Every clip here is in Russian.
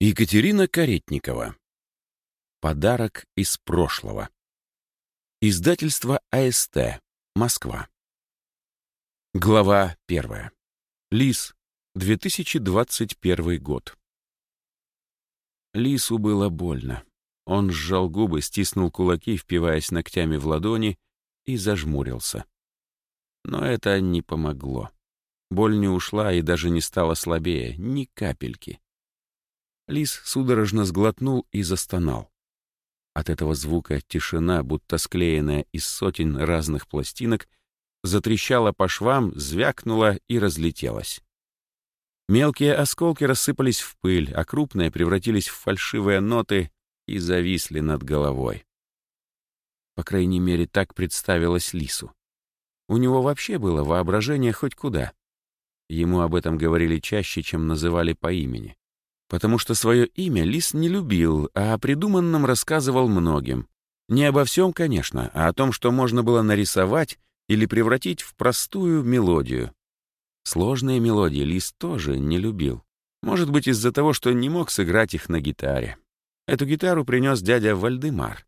Екатерина Каретникова. Подарок из прошлого. Издательство АСТ. Москва. Глава первая. Лис. 2021 год. Лису было больно. Он сжал губы, стиснул кулаки, впиваясь ногтями в ладони, и зажмурился. Но это не помогло. Боль не ушла и даже не стала слабее, ни капельки. Лис судорожно сглотнул и застонал. От этого звука тишина, будто склеенная из сотен разных пластинок, затрещала по швам, звякнула и разлетелась. Мелкие осколки рассыпались в пыль, а крупные превратились в фальшивые ноты и зависли над головой. По крайней мере, так представилось Лису. У него вообще было воображение хоть куда. Ему об этом говорили чаще, чем называли по имени потому что свое имя Лис не любил, а о придуманном рассказывал многим. Не обо всем, конечно, а о том, что можно было нарисовать или превратить в простую мелодию. Сложные мелодии Лис тоже не любил. Может быть, из-за того, что не мог сыграть их на гитаре. Эту гитару принес дядя Вальдемар.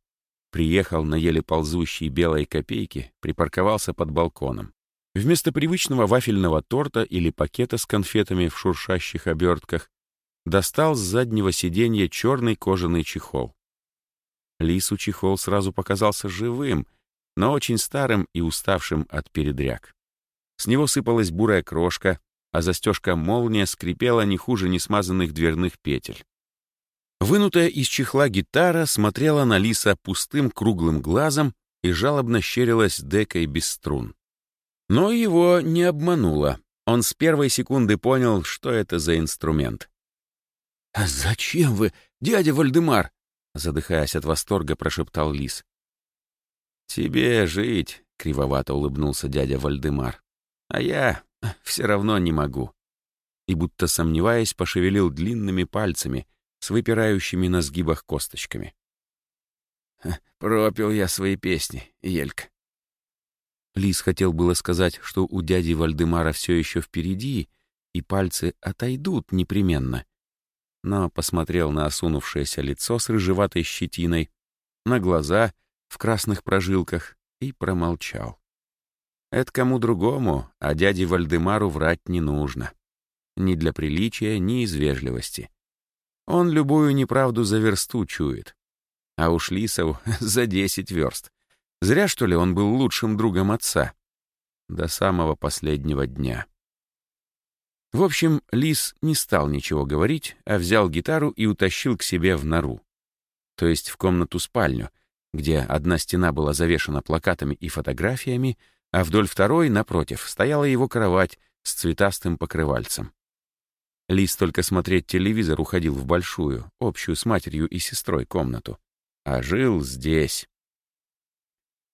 Приехал на еле ползущей белой копейки, припарковался под балконом. Вместо привычного вафельного торта или пакета с конфетами в шуршащих обертках достал с заднего сиденья черный кожаный чехол. Лису чехол сразу показался живым, но очень старым и уставшим от передряг. С него сыпалась бурая крошка, а застежка молния скрипела не хуже несмазанных дверных петель. Вынутая из чехла гитара смотрела на Лиса пустым круглым глазом и жалобно щерилась декой без струн. Но его не обманула. Он с первой секунды понял, что это за инструмент. «А зачем вы, дядя Вальдемар?» Задыхаясь от восторга, прошептал Лис. «Тебе жить», — кривовато улыбнулся дядя Вальдемар. «А я все равно не могу». И будто сомневаясь, пошевелил длинными пальцами с выпирающими на сгибах косточками. «Пропил я свои песни, Елька». Лис хотел было сказать, что у дяди Вальдемара все еще впереди, и пальцы отойдут непременно, но посмотрел на осунувшееся лицо с рыжеватой щетиной, на глаза в красных прожилках и промолчал. Это кому другому, а дяде Вальдемару врать не нужно. Ни для приличия, ни из вежливости. Он любую неправду за версту чует. А уж Лисов за десять верст. Зря, что ли, он был лучшим другом отца. До самого последнего дня. В общем, Лис не стал ничего говорить, а взял гитару и утащил к себе в нору. То есть в комнату-спальню, где одна стена была завешена плакатами и фотографиями, а вдоль второй, напротив, стояла его кровать с цветастым покрывальцем. Лис только смотреть телевизор уходил в большую, общую с матерью и сестрой комнату. А жил здесь.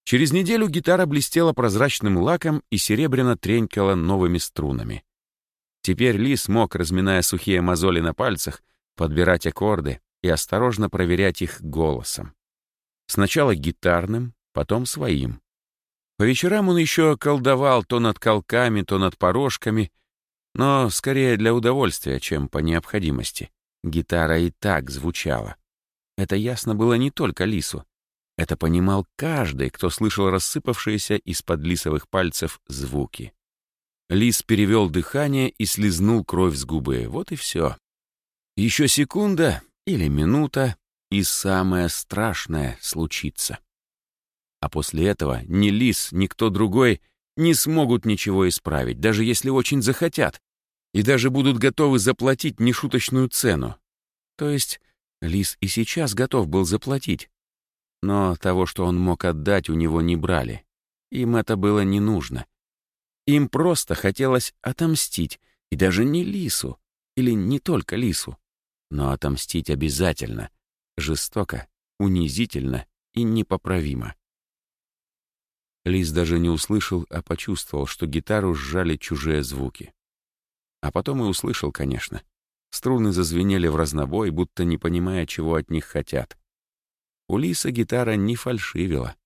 Через неделю гитара блестела прозрачным лаком и серебряно тренькала новыми струнами. Теперь Лис мог, разминая сухие мозоли на пальцах, подбирать аккорды и осторожно проверять их голосом. Сначала гитарным, потом своим. По вечерам он еще колдовал то над колками, то над порожками, но скорее для удовольствия, чем по необходимости. Гитара и так звучала. Это ясно было не только Лису. Это понимал каждый, кто слышал рассыпавшиеся из-под лисовых пальцев звуки. Лис перевел дыхание и слезнул кровь с губы. Вот и все. Еще секунда или минута, и самое страшное случится. А после этого ни Лис, ни кто другой не смогут ничего исправить, даже если очень захотят, и даже будут готовы заплатить нешуточную цену. То есть Лис и сейчас готов был заплатить. Но того, что он мог отдать, у него не брали. Им это было не нужно. Им просто хотелось отомстить, и даже не Лису, или не только Лису, но отомстить обязательно, жестоко, унизительно и непоправимо. Лис даже не услышал, а почувствовал, что гитару сжали чужие звуки. А потом и услышал, конечно. Струны зазвенели в разнобой, будто не понимая, чего от них хотят. У Лиса гитара не фальшивила.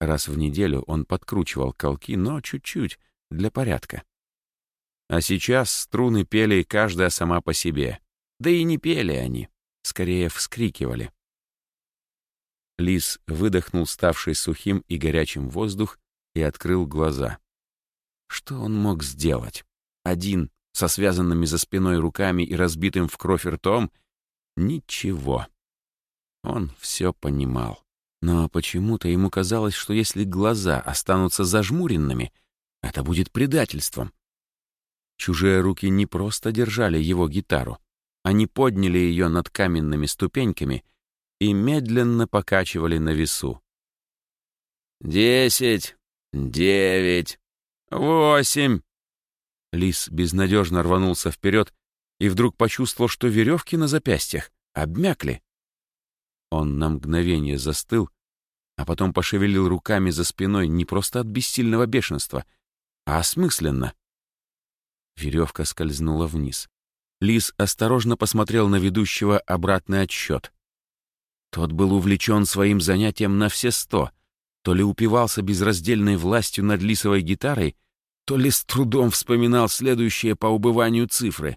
Раз в неделю он подкручивал колки, но чуть-чуть, для порядка. А сейчас струны пели каждая сама по себе. Да и не пели они. скорее вскрикивали. Лис выдохнул ставший сухим и горячим воздух и открыл глаза. Что он мог сделать? Один, со связанными за спиной руками и разбитым в кровь ртом? Ничего. Он все понимал. Но почему-то ему казалось, что если глаза останутся зажмуренными, это будет предательством. Чужие руки не просто держали его гитару. Они подняли ее над каменными ступеньками и медленно покачивали на весу. «Десять, девять, восемь!» Лис безнадежно рванулся вперед и вдруг почувствовал, что веревки на запястьях обмякли. Он на мгновение застыл, а потом пошевелил руками за спиной не просто от бессильного бешенства, а осмысленно. Веревка скользнула вниз. Лис осторожно посмотрел на ведущего обратный отсчет. Тот был увлечен своим занятием на все сто, то ли упивался безраздельной властью над лисовой гитарой, то ли с трудом вспоминал следующие по убыванию цифры.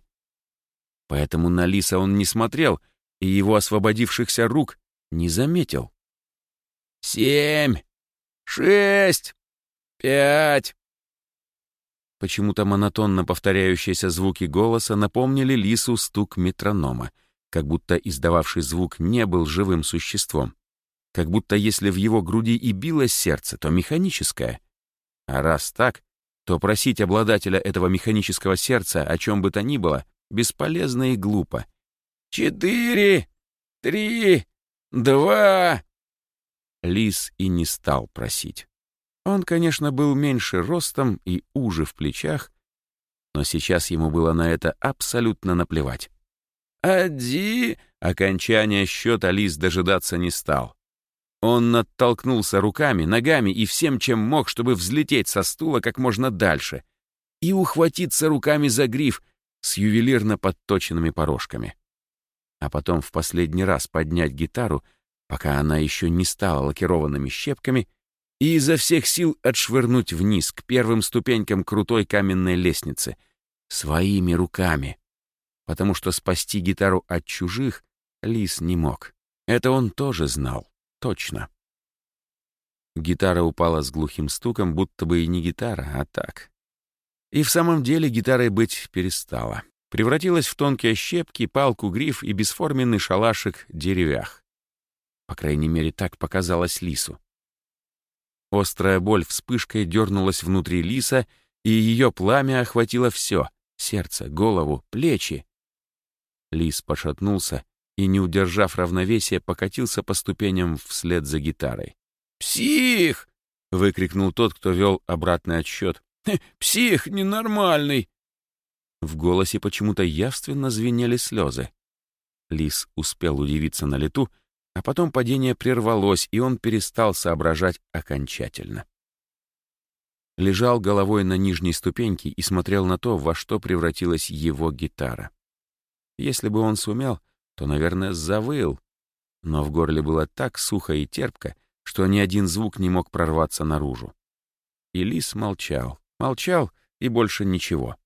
Поэтому на лиса он не смотрел и его освободившихся рук не заметил. «Семь! Шесть! Пять!» Почему-то монотонно повторяющиеся звуки голоса напомнили лису стук метронома, как будто издававший звук не был живым существом. Как будто если в его груди и билось сердце, то механическое. А раз так, то просить обладателя этого механического сердца о чем бы то ни было бесполезно и глупо. «Четыре! Три! Два!» Лис и не стал просить. Он, конечно, был меньше ростом и уже в плечах, но сейчас ему было на это абсолютно наплевать. «Один!» — окончания счета Лис дожидаться не стал. Он оттолкнулся руками, ногами и всем, чем мог, чтобы взлететь со стула как можно дальше и ухватиться руками за гриф с ювелирно подточенными порожками. А потом в последний раз поднять гитару, пока она еще не стала лакированными щепками, и изо всех сил отшвырнуть вниз к первым ступенькам крутой каменной лестницы своими руками, потому что спасти гитару от чужих Лис не мог. Это он тоже знал. Точно. Гитара упала с глухим стуком, будто бы и не гитара, а так. И в самом деле гитарой быть перестала. Превратилась в тонкие щепки, палку, гриф и бесформенный шалашик деревях. По крайней мере, так показалось лису. Острая боль вспышкой дернулась внутри лиса, и ее пламя охватило все — сердце, голову, плечи. Лис пошатнулся и, не удержав равновесия, покатился по ступеням вслед за гитарой. «Псих!» — выкрикнул тот, кто вел обратный отсчет. «Псих ненормальный!» В голосе почему-то явственно звенели слезы. Лис успел удивиться на лету, а потом падение прервалось, и он перестал соображать окончательно. Лежал головой на нижней ступеньке и смотрел на то, во что превратилась его гитара. Если бы он сумел, то, наверное, завыл. Но в горле было так сухо и терпко, что ни один звук не мог прорваться наружу. И лис молчал, молчал и больше ничего.